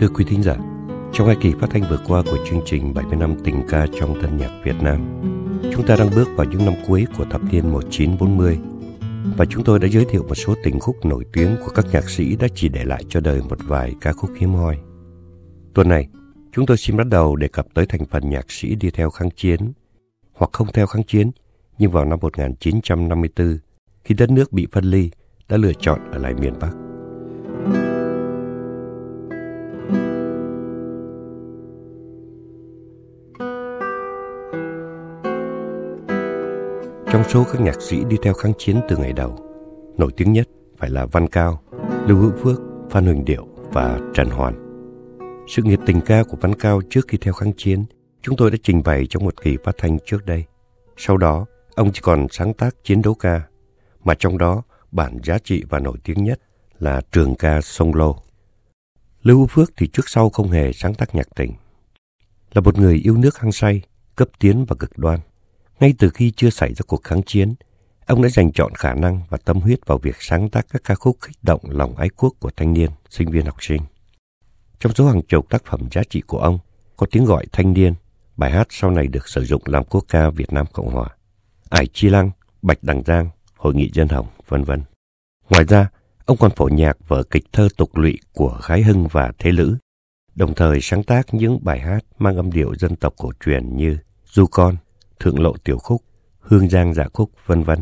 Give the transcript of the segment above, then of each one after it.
Thưa quý thính giả, trong hai kỳ phát thanh vừa qua của chương trình 70 năm tình ca trong tân nhạc Việt Nam, chúng ta đang bước vào những năm cuối của thập niên 1940 và chúng tôi đã giới thiệu một số tình khúc nổi tiếng của các nhạc sĩ đã chỉ để lại cho đời một vài ca khúc hiếm hoi. Tuần này, chúng tôi xin bắt đầu đề cập tới thành phần nhạc sĩ đi theo kháng chiến hoặc không theo kháng chiến, nhưng vào năm 1954, khi đất nước bị phân ly, đã lựa chọn ở lại miền Bắc. Trong số các nhạc sĩ đi theo kháng chiến từ ngày đầu, nổi tiếng nhất phải là Văn Cao, Lưu Hữu Phước, Phan Huỳnh Điệu và Trần Hoàn. Sự nghiệp tình ca của Văn Cao trước khi theo kháng chiến, chúng tôi đã trình bày trong một kỳ phát thanh trước đây. Sau đó, ông chỉ còn sáng tác chiến đấu ca, mà trong đó bản giá trị và nổi tiếng nhất là trường ca sông lô. Lưu Hữu Phước thì trước sau không hề sáng tác nhạc tình. Là một người yêu nước hăng say, cấp tiến và cực đoan. Ngay từ khi chưa xảy ra cuộc kháng chiến, ông đã dành chọn khả năng và tâm huyết vào việc sáng tác các ca khúc kích động lòng ái quốc của thanh niên, sinh viên học sinh. Trong số hàng chục tác phẩm giá trị của ông có tiếng gọi thanh niên, bài hát sau này được sử dụng làm quốc ca Việt Nam Cộng Hòa, Ải Chi Lăng, Bạch Đằng Giang, Hội nghị Dân Hồng, vân vân. Ngoài ra, ông còn phổ nhạc vở kịch thơ tục lụy của Khái Hưng và Thế Lữ, đồng thời sáng tác những bài hát mang âm điệu dân tộc cổ truyền như Du Con, Thượng Lộ Tiểu Khúc, Hương Giang Dạ Khúc, vân vân.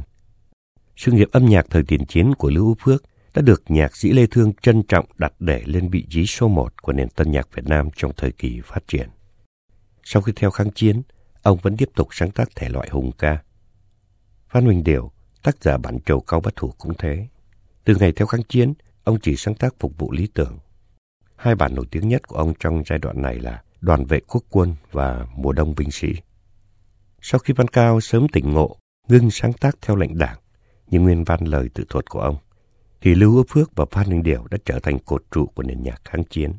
Sự nghiệp âm nhạc thời tiền chiến của Lưu Phước đã được nhạc sĩ Lê Thương trân trọng đặt để lên vị trí số một của nền tân nhạc Việt Nam trong thời kỳ phát triển. Sau khi theo kháng chiến, ông vẫn tiếp tục sáng tác thể loại hùng ca. Phan Huỳnh Điểu, tác giả bản trầu cao bất thủ cũng thế. Từ ngày theo kháng chiến, ông chỉ sáng tác phục vụ lý tưởng. Hai bản nổi tiếng nhất của ông trong giai đoạn này là Đoàn vệ quốc quân và Mùa đông binh sĩ. Sau khi Văn Cao sớm tỉnh ngộ, ngưng sáng tác theo lệnh đảng, như nguyên văn lời tự thuật của ông, thì Lưu Hữu Phước và Phan Đình Điểu đã trở thành cột trụ của nền nhạc kháng chiến.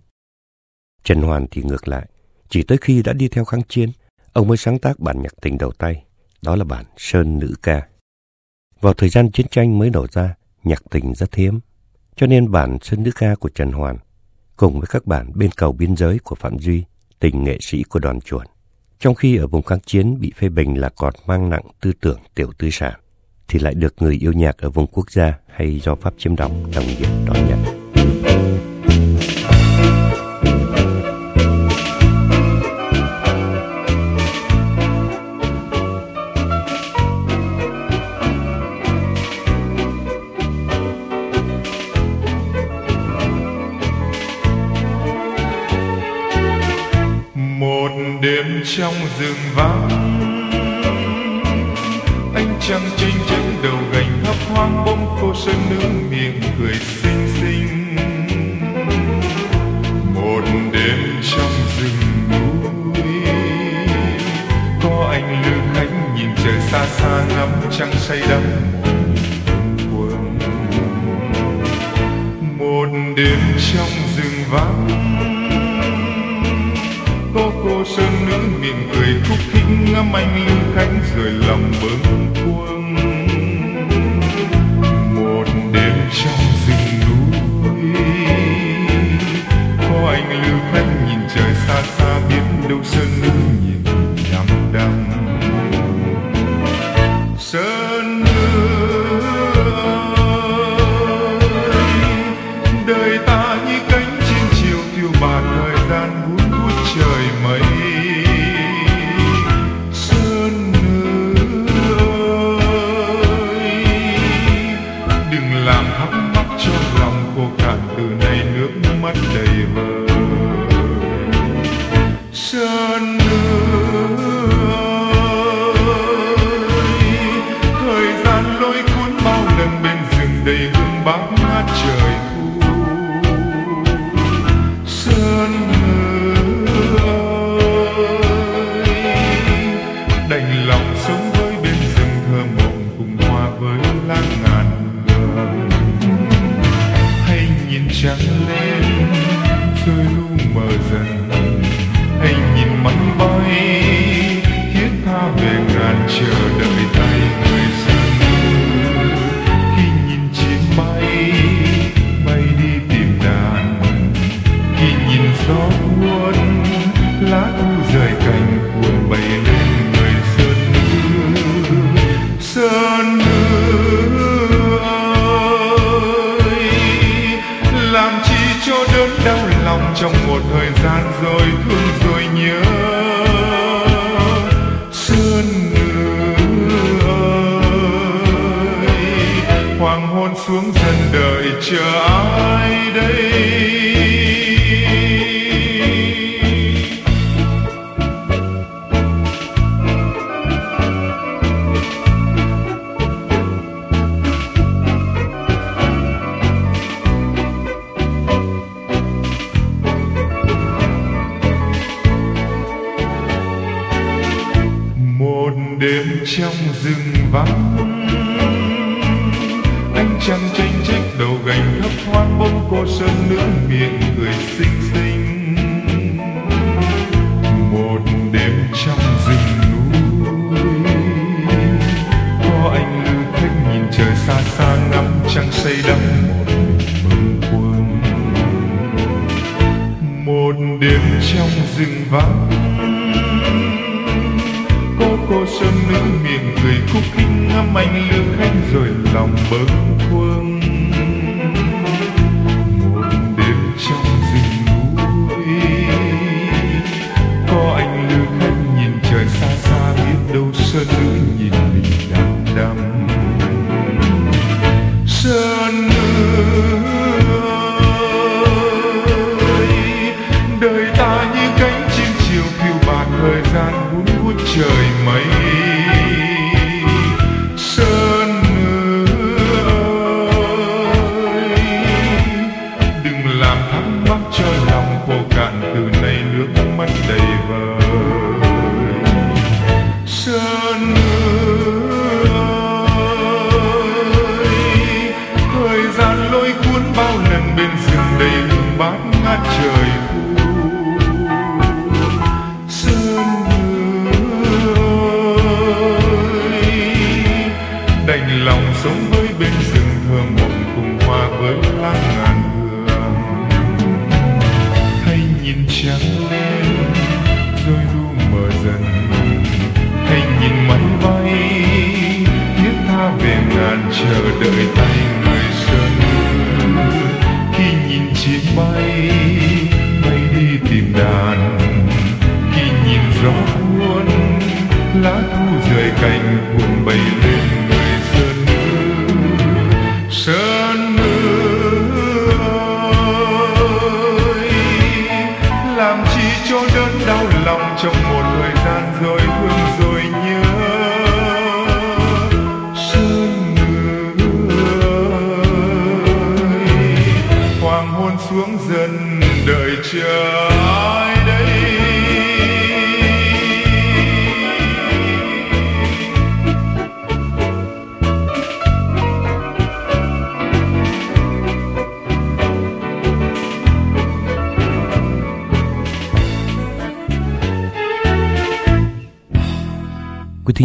Trần Hoàn thì ngược lại, chỉ tới khi đã đi theo kháng chiến, ông mới sáng tác bản nhạc tình đầu tay, đó là bản Sơn Nữ Ca. Vào thời gian chiến tranh mới nổ ra, nhạc tình rất hiếm, cho nên bản Sơn Nữ Ca của Trần Hoàn cùng với các bản bên cầu biên giới của Phạm Duy, tình nghệ sĩ của đoàn Chuẩn. Trong khi ở vùng kháng chiến bị phê bình là còn mang nặng tư tưởng tiểu tư sản, thì lại được người yêu nhạc ở vùng quốc gia hay do Pháp chiếm đóng đồng nhiệt đón nhận. Trong rừng ngắm anh lưng khánh rồi lòng bâng buồn lá thu đêm trong rừng vắng. Anh trăng tranh trách đầu gành thấp thoáng bông cô sơn nữ miệng cười xinh xinh. Một đêm trong rừng núi, có anh lữ khách nhìn trời xa xa ngắm trăng say đắm một mừng quân một đêm trong rừng vắng cô sơn nữ miệng cười khúc khích ngắm anh lưu khanh rồi lòng bâng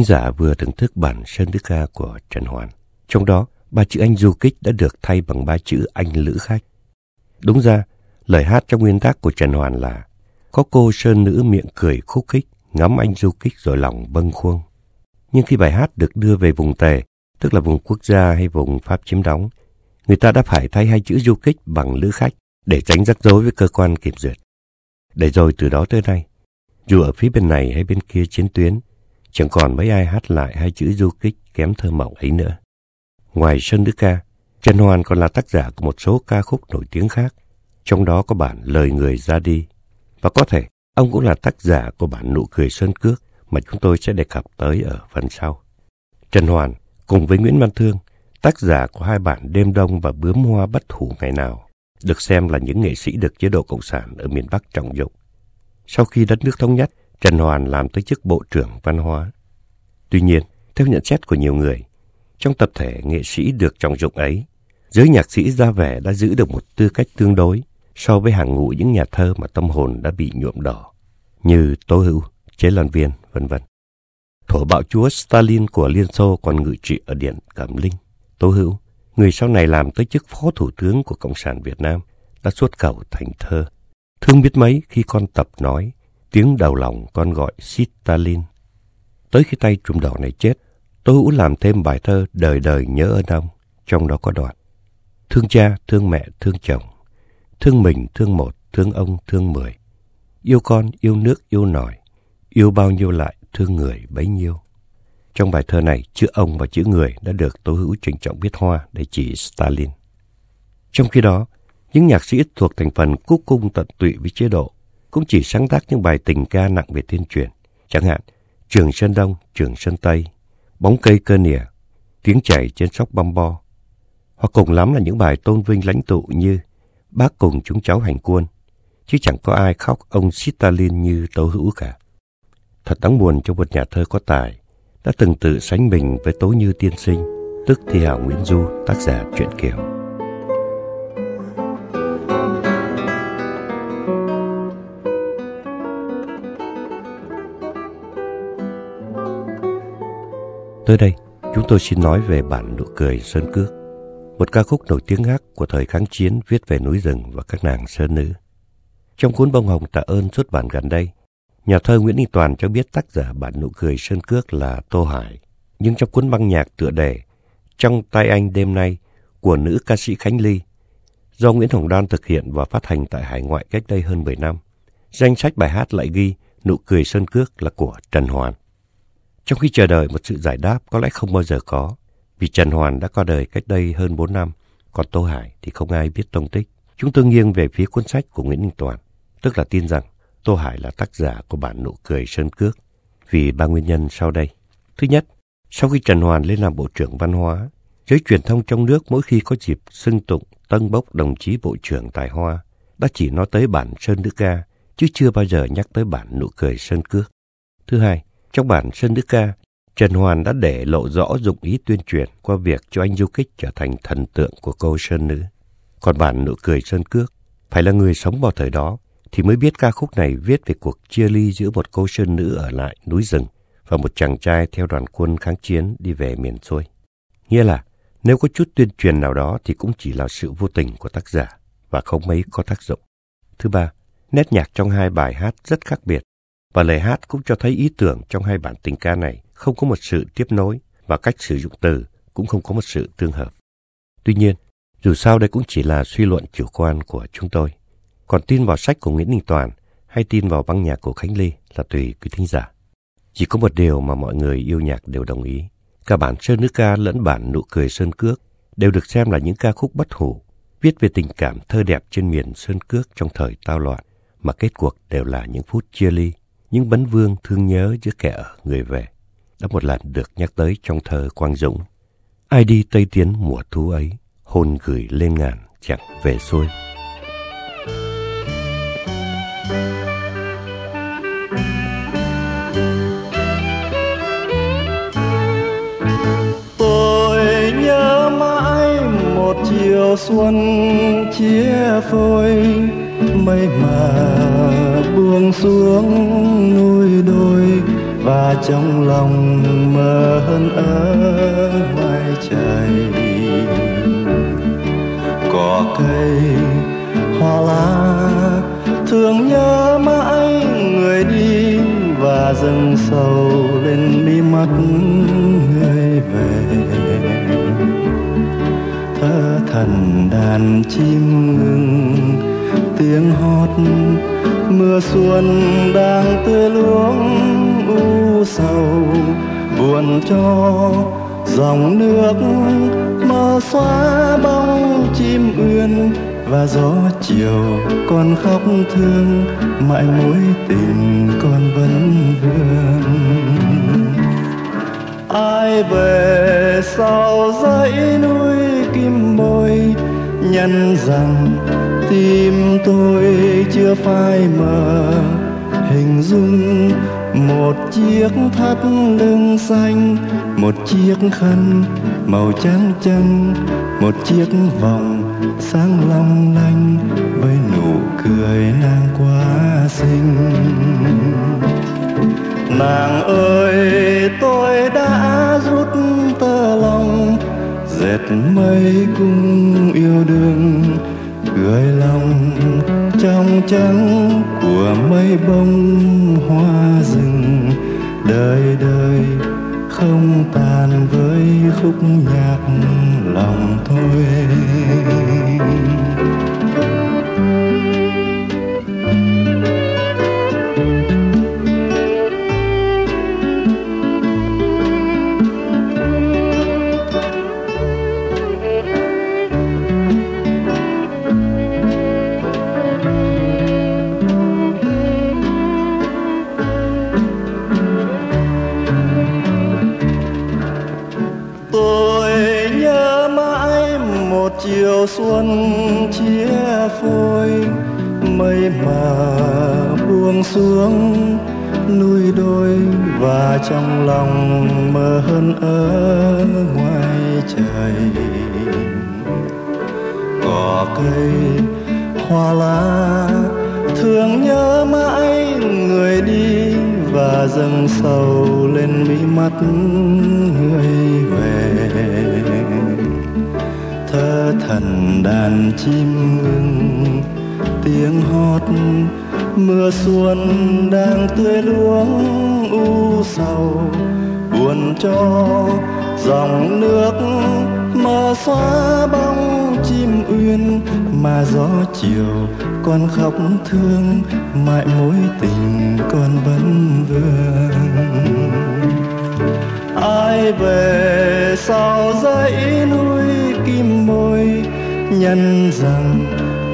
thính giả vừa thưởng thức bản Sơn Đức Ca của Trần Hoàn. Trong đó, ba chữ anh du kích đã được thay bằng ba chữ anh lữ khách. Đúng ra, lời hát trong nguyên tác của Trần Hoàn là Có cô sơn nữ miệng cười khúc khích, ngắm anh du kích rồi lòng bâng khuâng. Nhưng khi bài hát được đưa về vùng Tề, tức là vùng quốc gia hay vùng Pháp chiếm đóng, người ta đã phải thay hai chữ du kích bằng lữ khách để tránh rắc rối với cơ quan kiểm duyệt. Để rồi từ đó tới nay, dù ở phía bên này hay bên kia chiến tuyến, chẳng còn mấy ai hát lại hai chữ du kích kém thơ mộng ấy nữa. Ngoài Sơn Đức Ca, Trần Hoàn còn là tác giả của một số ca khúc nổi tiếng khác, trong đó có bản Lời Người Ra Đi. Và có thể ông cũng là tác giả của bản Nụ Cười Sơn Cước mà chúng tôi sẽ đề cập tới ở phần sau. Trần Hoàn cùng với Nguyễn Văn Thương, tác giả của hai bản Đêm Đông và Bướm Hoa Bất Thủ Ngày Nào, được xem là những nghệ sĩ được chế độ Cộng sản ở miền Bắc trọng dụng. Sau khi đất nước thống nhất, Trần Hoàn làm tới chức Bộ trưởng Văn hóa. Tuy nhiên, theo nhận xét của nhiều người, trong tập thể nghệ sĩ được trọng dụng ấy, giới nhạc sĩ ra vẻ đã giữ được một tư cách tương đối so với hàng ngũ những nhà thơ mà tâm hồn đã bị nhuộm đỏ, như Tố Hữu, Chế Lan Viên, vân vân. Thổ bạo chúa Stalin của Liên Xô còn ngự trị ở Điện Cẩm Linh. Tố Hữu, người sau này làm tới chức Phó Thủ tướng của Cộng sản Việt Nam, đã xuất khẩu thành thơ. Thương biết mấy khi con tập nói, tiếng đầu lòng con gọi Stalin. Tới khi tay trùm đỏ này chết, tôi hữu làm thêm bài thơ đời đời nhớ ơn ông, trong đó có đoạn. Thương cha, thương mẹ, thương chồng, thương mình, thương một, thương ông, thương mười. Yêu con, yêu nước, yêu nòi, yêu bao nhiêu lại, thương người bấy nhiêu. Trong bài thơ này, chữ ông và chữ người đã được Tố Hữu trịnh trọng viết hoa để chỉ Stalin. Trong khi đó, những nhạc sĩ thuộc thành phần cúc cung tận tụy với chế độ cũng chỉ sáng tác những bài tình ca nặng về tuyên truyền, chẳng hạn Trường Sơn Đông, Trường Sơn Tây, Bóng cây cơ nỉa, Tiếng chảy trên sóc băm bo, hoặc cùng lắm là những bài tôn vinh lãnh tụ như Bác cùng chúng cháu hành quân, chứ chẳng có ai khóc ông Stalin như Tố Hữu cả. Thật đáng buồn cho một nhà thơ có tài, đã từng tự sánh mình với Tố Như Tiên Sinh, tức Thi Hảo Nguyễn Du, tác giả truyện Kiều. Tới đây, chúng tôi xin nói về bản nụ cười Sơn Cước, một ca khúc nổi tiếng khác của thời kháng chiến viết về núi rừng và các nàng sơn nữ. Trong cuốn bông hồng tạ ơn xuất bản gần đây, nhà thơ Nguyễn Đình Toàn cho biết tác giả bản nụ cười Sơn Cước là Tô Hải. Nhưng trong cuốn băng nhạc tựa đề Trong tay anh đêm nay của nữ ca sĩ Khánh Ly, do Nguyễn Hồng Đoan thực hiện và phát hành tại hải ngoại cách đây hơn 10 năm, danh sách bài hát lại ghi Nụ cười Sơn Cước là của Trần Hoàn. Trong khi chờ đợi một sự giải đáp có lẽ không bao giờ có, vì Trần Hoàn đã qua đời cách đây hơn 4 năm, còn Tô Hải thì không ai biết tông tích. Chúng tôi nghiêng về phía cuốn sách của Nguyễn Đình Toàn, tức là tin rằng Tô Hải là tác giả của bản nụ cười Sơn Cước, vì ba nguyên nhân sau đây. Thứ nhất, sau khi Trần Hoàn lên làm Bộ trưởng Văn hóa, giới truyền thông trong nước mỗi khi có dịp xưng tụng tân bốc đồng chí Bộ trưởng Tài Hoa đã chỉ nói tới bản Sơn đức Ca, chứ chưa bao giờ nhắc tới bản nụ cười Sơn Cước. Thứ hai, trong bản Sơn Đức Ca, Trần Hoàn đã để lộ rõ dụng ý tuyên truyền qua việc cho anh du kích trở thành thần tượng của cô Sơn Nữ. Còn bản Nụ Cười Sơn Cước, phải là người sống vào thời đó thì mới biết ca khúc này viết về cuộc chia ly giữa một cô Sơn Nữ ở lại núi rừng và một chàng trai theo đoàn quân kháng chiến đi về miền xuôi. Nghĩa là, nếu có chút tuyên truyền nào đó thì cũng chỉ là sự vô tình của tác giả và không mấy có tác dụng. Thứ ba, nét nhạc trong hai bài hát rất khác biệt và lời hát cũng cho thấy ý tưởng trong hai bản tình ca này không có một sự tiếp nối và cách sử dụng từ cũng không có một sự tương hợp. Tuy nhiên, dù sao đây cũng chỉ là suy luận chủ quan của chúng tôi. Còn tin vào sách của Nguyễn Đình Toàn hay tin vào băng nhạc của Khánh Ly là tùy quý thính giả. Chỉ có một điều mà mọi người yêu nhạc đều đồng ý. Cả bản Sơn Nước Ca lẫn bản Nụ Cười Sơn Cước đều được xem là những ca khúc bất hủ, viết về tình cảm thơ đẹp trên miền Sơn Cước trong thời tao loạn, mà kết cuộc đều là những phút chia ly những bấn vương thương nhớ giữa kẻ ở người về đã một lần được nhắc tới trong thơ Quang Dũng. Ai đi Tây Tiến mùa thu ấy, hôn gửi lên ngàn chẳng về xuôi. Tôi nhớ mãi một chiều xuân chia phôi mây mà buông xuống núi đôi và trong lòng mơ hơn ở ngoài trời. Cỏ cây, hoa lá, thương nhớ mãi người đi và dâng sâu lên mi mắt người về. Thơ thần đàn chim ngừng tiếng hót. Mưa xuân đang tươi luống u sầu, buồn cho dòng nước. Mơ xóa bóng chim ươn và gió chiều còn khóc thương, mãi mối tình còn vẫn vương. Ai về sau dãy núi kim bôi, nhân rằng tim tôi chưa phai mờ. Hình dung một chiếc thắt lưng xanh, một chiếc khăn màu trắng trắng một chiếc vòng sáng long lanh với nụ cười nàng quá xinh. Nàng ơi, tôi đã rút tơ lòng, dệt mây cung yêu đương cười lòng trong trắng của mây bông hoa rừng, đời đời không tàn với khúc nhạc lòng thôi. Mùa xuân chia phôi, mây mà buông xuống, núi đôi và trong lòng mơ hơn ở ngoài trời. Cỏ cây, hoa lá thường nhớ mãi người đi và dâng sầu lên mí mắt người về thần đàn chim ngừng tiếng hót mưa xuân đang tươi luống u sầu. Buồn cho dòng nước mà xóa bóng chim uyên. Mà gió chiều con khóc thương, mãi mối tình con vẫn vương. Ai về sau dãy núi nhân rằng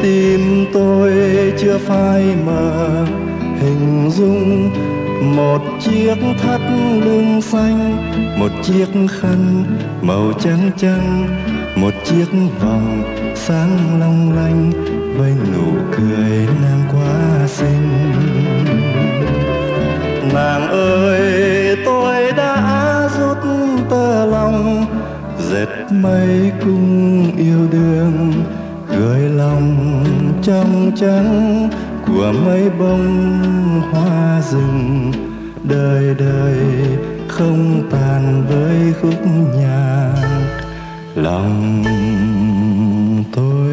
tim tôi chưa phai mờ. Hình dung một chiếc thắt lưng xanh, một chiếc khăn màu trắng trắng, một chiếc vòng sáng long lanh với nụ cười nàng quá xinh. Nàng ơi, tôi đã rút tơ lòng, dệt mây cung yêu đương trong trắng của mấy bông hoa rừng. Đời đời không tàn với khúc nhạc. Lòng tôi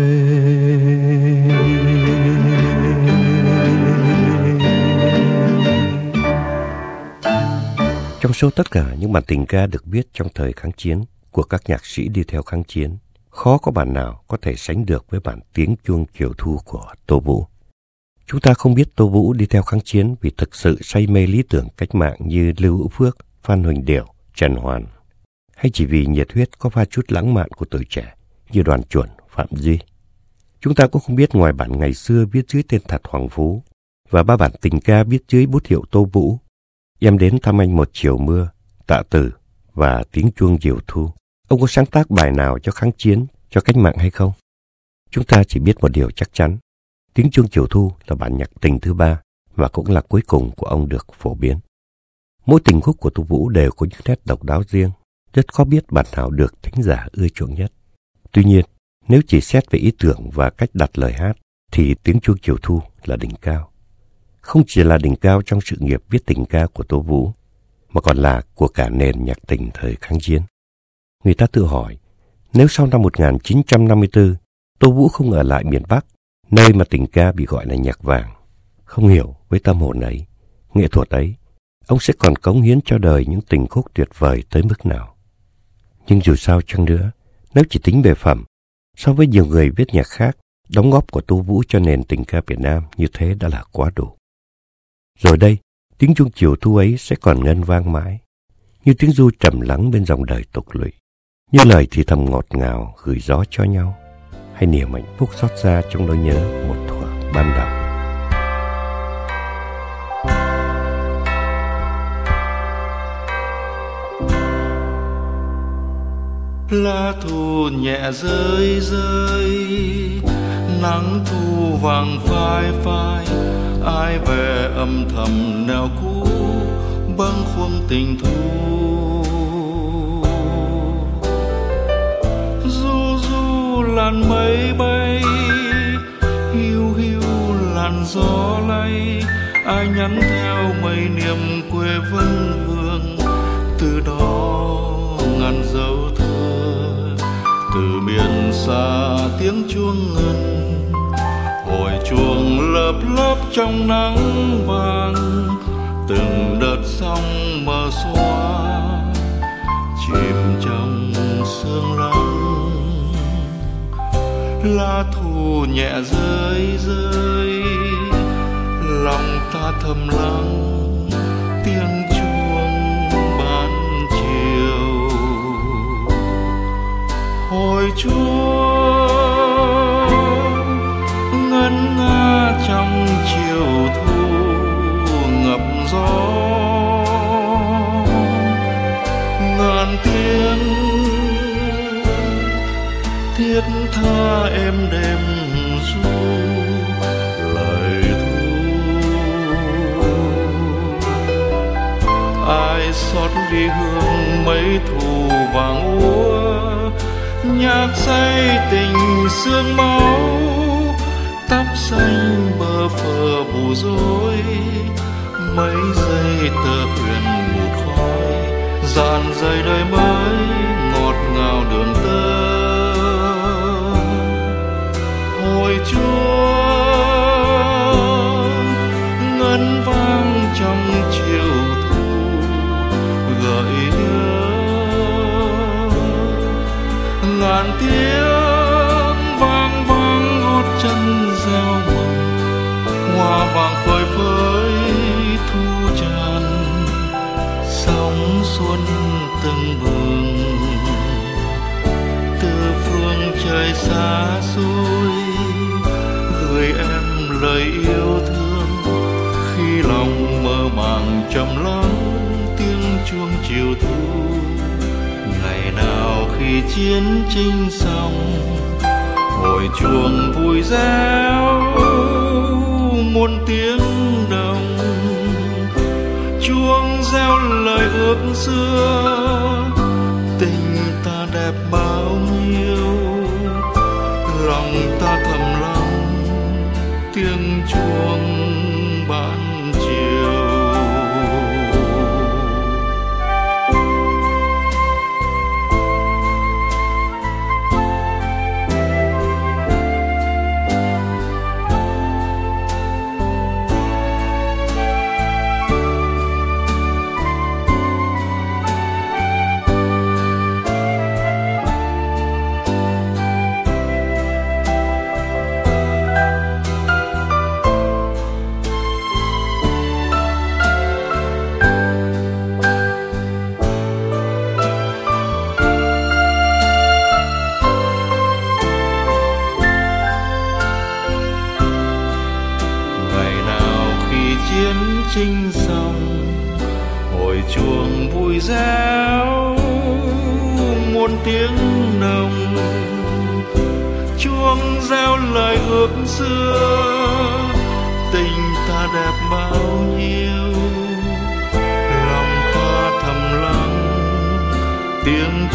Trong số tất cả những bản tình ca được viết trong thời kháng chiến của các nhạc sĩ đi theo kháng chiến, khó có bản nào có thể sánh được với bản tiếng chuông chiều thu của Tô Vũ. Chúng ta không biết Tô Vũ đi theo kháng chiến vì thực sự say mê lý tưởng cách mạng như Lưu Hữu Phước, Phan Huỳnh Điểu, Trần Hoàn, hay chỉ vì nhiệt huyết có pha chút lãng mạn của tuổi trẻ như đoàn chuẩn Phạm Duy. Chúng ta cũng không biết ngoài bản ngày xưa viết dưới tên thật Hoàng Phú và ba bản tình ca viết dưới bút hiệu Tô Vũ, em đến thăm anh một chiều mưa, tạ tử và tiếng chuông diều thu. Ông có sáng tác bài nào cho kháng chiến, cho cách mạng hay không? Chúng ta chỉ biết một điều chắc chắn. Tiếng chuông chiều thu là bản nhạc tình thứ ba và cũng là cuối cùng của ông được phổ biến. Mỗi tình khúc của Tô Vũ đều có những nét độc đáo riêng, rất khó biết bản nào được thính giả ưa chuộng nhất. Tuy nhiên, nếu chỉ xét về ý tưởng và cách đặt lời hát, thì tiếng chuông chiều thu là đỉnh cao. Không chỉ là đỉnh cao trong sự nghiệp viết tình ca của Tô Vũ, mà còn là của cả nền nhạc tình thời kháng chiến. Người ta tự hỏi, nếu sau năm 1954, Tô Vũ không ở lại miền Bắc, nơi mà tình ca bị gọi là nhạc vàng, không hiểu với tâm hồn ấy, nghệ thuật ấy, ông sẽ còn cống hiến cho đời những tình khúc tuyệt vời tới mức nào. Nhưng dù sao chăng nữa, nếu chỉ tính về phẩm, so với nhiều người viết nhạc khác, đóng góp của Tô Vũ cho nền tình ca Việt Nam như thế đã là quá đủ. Rồi đây, tiếng chuông chiều thu ấy sẽ còn ngân vang mãi, như tiếng du trầm lắng bên dòng đời tục lụy, như lời thì thầm ngọt ngào gửi gió cho nhau, hay niềm hạnh phúc xót xa trong nỗi nhớ một thuở ban đầu. lá thu nhẹ rơi rơi nắng thu vàng phai phai ai về âm thầm nẻo cũ bâng khuâng tình thu làn mây bay, hiu hiu làn gió lay, ai nhắn theo mây niềm quê vân vương. Từ đó ngàn dấu thơ, từ miền xa tiếng chuông ngân, hồi chuồng lấp lấp trong nắng vàng. Từng đợt sóng mờ xóa, chìm trong sương lạnh lá thu nhẹ rơi rơi. Lòng ta thầm lắng tiếng chuông ban chiều. Hồi chuông, ngân nga trong chiều thu ngập gió. Tha em đêm ru, lời thu ai xót ly hương mấy thù vàng úa, nhạc say tình sương máu. Tóc xanh bờ phờ bù rối, mấy giây tơ huyền một khói. Dàn dây đời mới ngọt ngào đường tơ chúa ngân vang trong chiều thu, gợi nhớ. Ngàn tiếng vang vang gót chân gieo mầm hoa vàng phơi phới thu tràn sóng xuân từng bừng. Từ phương trời xa xôi lời yêu thương. Khi lòng mơ màng trầm lắng, tiếng chuông chiều thu. Ngày nào khi chiến tranh xong hồi chuông vui réo muôn tiếng đồng. Chuông reo lời ước xưa, tình ta đẹp bao chuông ban chiến trinh xong hồi chuồng vui réo muôn tiếng nồng. Chuông reo lời ước xưa, tình ta đẹp bao nhiêu. Lòng ta thầm lặng, tiếng